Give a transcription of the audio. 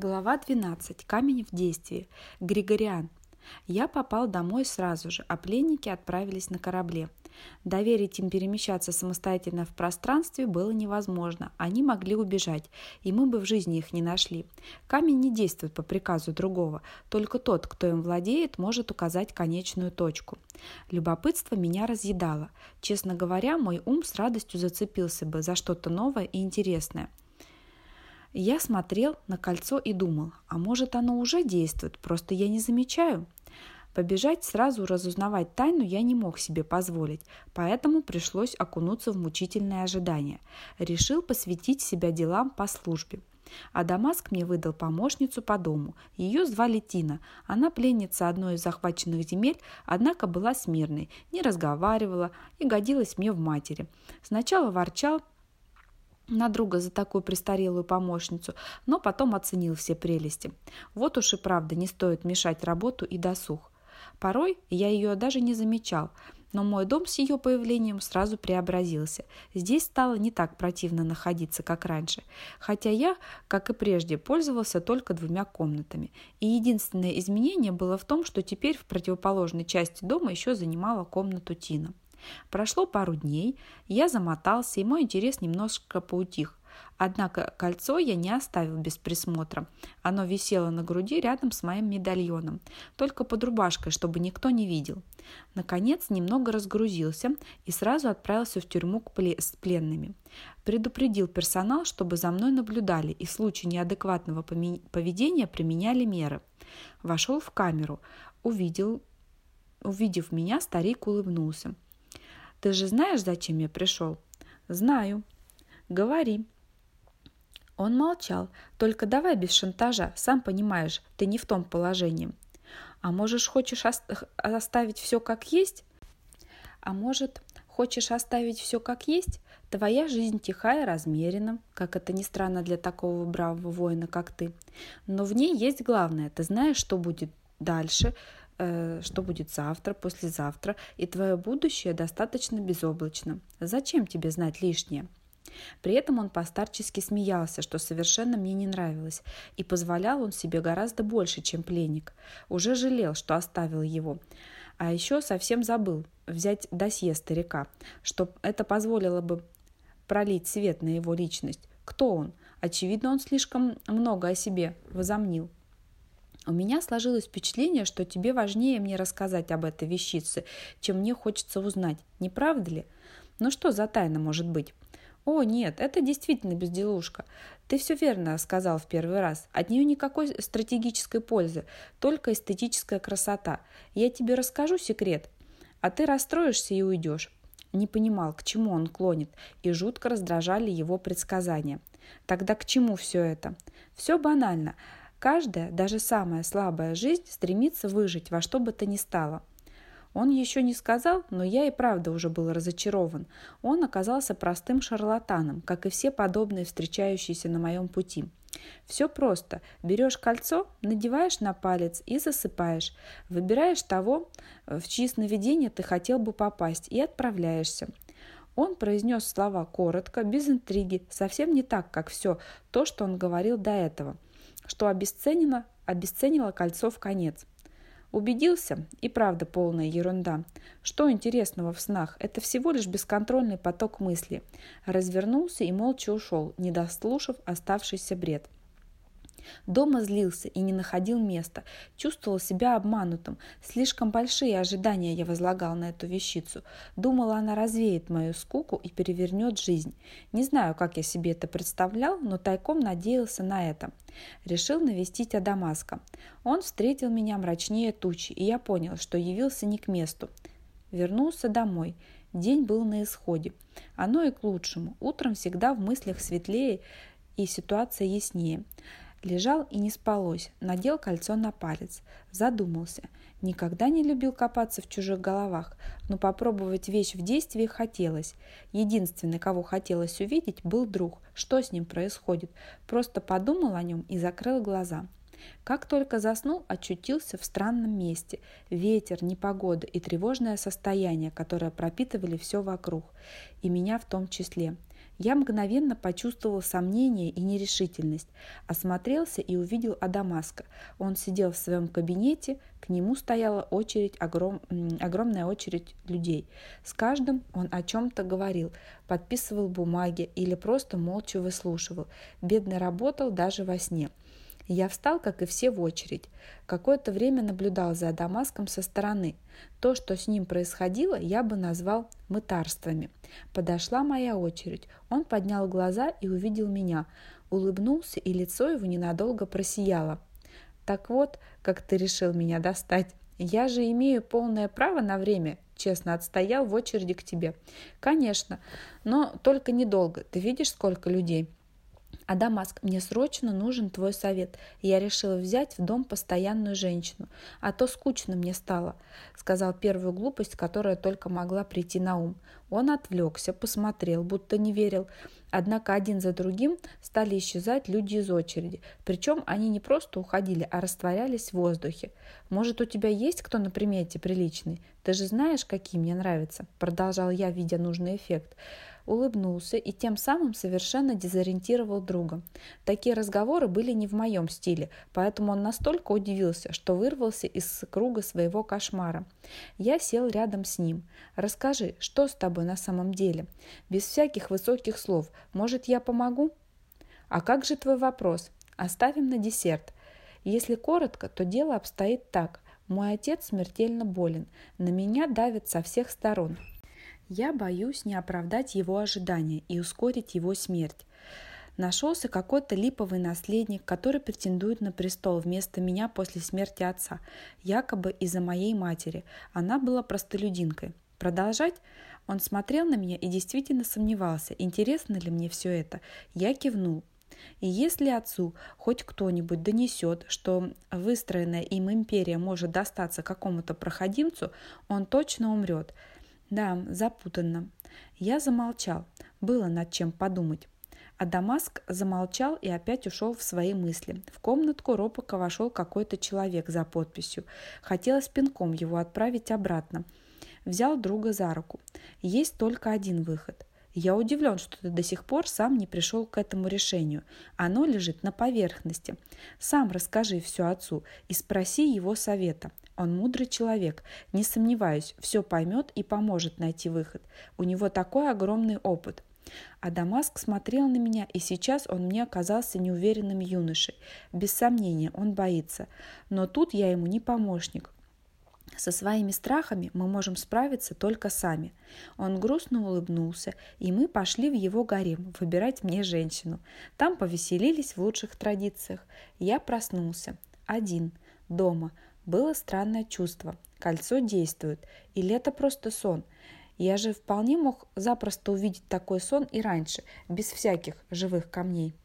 Глава 12. Камень в действии. Григориан. Я попал домой сразу же, а пленники отправились на корабле. Доверить им перемещаться самостоятельно в пространстве было невозможно. Они могли убежать, и мы бы в жизни их не нашли. Камень не действует по приказу другого. Только тот, кто им владеет, может указать конечную точку. Любопытство меня разъедало. Честно говоря, мой ум с радостью зацепился бы за что-то новое и интересное. Я смотрел на кольцо и думал, а может оно уже действует, просто я не замечаю. Побежать сразу разузнавать тайну я не мог себе позволить, поэтому пришлось окунуться в мучительное ожидание. Решил посвятить себя делам по службе. А Дамаск мне выдал помощницу по дому. Ее звали Тина. Она пленница одной из захваченных земель, однако была смирной, не разговаривала и годилась мне в матери. Сначала ворчал, на друга за такую престарелую помощницу, но потом оценил все прелести. Вот уж и правда не стоит мешать работу и досуг. Порой я ее даже не замечал, но мой дом с ее появлением сразу преобразился. Здесь стало не так противно находиться, как раньше, хотя я, как и прежде, пользовался только двумя комнатами. И единственное изменение было в том, что теперь в противоположной части дома еще занимала комнату Тина. Прошло пару дней, я замотался, и мой интерес немножко поутих. Однако кольцо я не оставил без присмотра. Оно висело на груди рядом с моим медальоном, только под рубашкой, чтобы никто не видел. Наконец немного разгрузился и сразу отправился в тюрьму с пленными. Предупредил персонал, чтобы за мной наблюдали и в случае неадекватного поведения применяли меры. Вошел в камеру, увидел, увидев меня, старик улыбнулся. Ты же знаешь, зачем я пришел? Знаю. Говори. Он молчал. Только давай без шантажа. Сам понимаешь, ты не в том положении. А можешь, хочешь оставить все как есть? А может, хочешь оставить все как есть? Твоя жизнь тихая, размерена, как это ни странно для такого бравого воина, как ты. Но в ней есть главное. Ты знаешь, что будет дальше, что будет завтра, послезавтра, и твое будущее достаточно безоблачно. Зачем тебе знать лишнее? При этом он постарчески смеялся, что совершенно мне не нравилось, и позволял он себе гораздо больше, чем пленник. Уже жалел, что оставил его. А еще совсем забыл взять досье старика, что это позволило бы пролить свет на его личность. Кто он? Очевидно, он слишком много о себе возомнил. У меня сложилось впечатление, что тебе важнее мне рассказать об этой вещице, чем мне хочется узнать. Не правда ли? Ну что за тайна может быть? О, нет, это действительно безделушка. Ты все верно сказал в первый раз. От нее никакой стратегической пользы, только эстетическая красота. Я тебе расскажу секрет, а ты расстроишься и уйдешь. Не понимал, к чему он клонит, и жутко раздражали его предсказания. Тогда к чему все это? Все банально. Каждая, даже самая слабая жизнь стремится выжить во что бы то ни стало. Он еще не сказал, но я и правда уже был разочарован. Он оказался простым шарлатаном, как и все подобные встречающиеся на моем пути. Все просто. Берешь кольцо, надеваешь на палец и засыпаешь. Выбираешь того, в чьи сновидения ты хотел бы попасть, и отправляешься. Он произнес слова коротко, без интриги, совсем не так, как все то, что он говорил до этого – что обесценено, обесценило кольцо в конец. Убедился, и правда полная ерунда. Что интересного в снах? Это всего лишь бесконтрольный поток мысли. Развернулся и молча ушел, не дослушав оставшийся бред. Дома злился и не находил места, чувствовал себя обманутым. Слишком большие ожидания я возлагал на эту вещицу. Думала, она развеет мою скуку и перевернет жизнь. Не знаю, как я себе это представлял, но тайком надеялся на это. Решил навестить Адамаска. Он встретил меня мрачнее тучи, и я понял, что явился не к месту. Вернулся домой. День был на исходе. Оно и к лучшему. Утром всегда в мыслях светлее и ситуация яснее. Лежал и не спалось, надел кольцо на палец. Задумался. Никогда не любил копаться в чужих головах, но попробовать вещь в действии хотелось. Единственный, кого хотелось увидеть, был друг. Что с ним происходит? Просто подумал о нем и закрыл глаза. Как только заснул, очутился в странном месте. Ветер, непогода и тревожное состояние, которое пропитывали все вокруг, и меня в том числе. Я мгновенно почувствовал сомнение и нерешительность. Осмотрелся и увидел Адамаска. Он сидел в своем кабинете, к нему стояла очередь, огром, огромная очередь людей. С каждым он о чем-то говорил, подписывал бумаги или просто молча выслушивал. Бедный работал даже во сне. Я встал, как и все, в очередь. Какое-то время наблюдал за Дамаском со стороны. То, что с ним происходило, я бы назвал мытарствами. Подошла моя очередь. Он поднял глаза и увидел меня. Улыбнулся, и лицо его ненадолго просияло. «Так вот, как ты решил меня достать. Я же имею полное право на время, честно отстоял в очереди к тебе. Конечно, но только недолго. Ты видишь, сколько людей? А Дамаск, мне срочно нужен твой совет. Я решила взять в дом постоянную женщину, а то скучно мне стало, сказал первую глупость, которая только могла прийти на ум. Он отвлекся, посмотрел, будто не верил. Однако один за другим стали исчезать люди из очереди. Причем они не просто уходили, а растворялись в воздухе. «Может, у тебя есть кто на примете приличный? Ты же знаешь, какие мне нравятся?» Продолжал я, видя нужный эффект улыбнулся и тем самым совершенно дезориентировал друга. Такие разговоры были не в моем стиле, поэтому он настолько удивился, что вырвался из круга своего кошмара. Я сел рядом с ним. «Расскажи, что с тобой на самом деле? Без всяких высоких слов. Может, я помогу?» «А как же твой вопрос? Оставим на десерт. Если коротко, то дело обстоит так. Мой отец смертельно болен. На меня давят со всех сторон. Я боюсь не оправдать его ожидания и ускорить его смерть. Нашелся какой-то липовый наследник, который претендует на престол вместо меня после смерти отца, якобы из-за моей матери. Она была простолюдинкой. Продолжать? Он смотрел на меня и действительно сомневался, интересно ли мне все это. Я кивнул. И если отцу хоть кто-нибудь донесет, что выстроенная им империя может достаться какому-то проходимцу, он точно умрет. Да, запутанно. Я замолчал. Было над чем подумать. А Дамаск замолчал и опять ушел в свои мысли. В комнатку робко вошел какой-то человек за подписью. Хотелось пинком его отправить обратно. Взял друга за руку. Есть только один выход. Я удивлен, что ты до сих пор сам не пришел к этому решению. Оно лежит на поверхности. Сам расскажи все отцу и спроси его совета. Он мудрый человек. Не сомневаюсь, все поймет и поможет найти выход. У него такой огромный опыт. А Дамаск смотрел на меня, и сейчас он мне оказался неуверенным юношей. Без сомнения, он боится. Но тут я ему не помощник. Со своими страхами мы можем справиться только сами. Он грустно улыбнулся, и мы пошли в его гарем выбирать мне женщину. Там повеселились в лучших традициях. Я проснулся. Один. Дома. Было странное чувство. Кольцо действует. Или это просто сон? Я же вполне мог запросто увидеть такой сон и раньше, без всяких живых камней.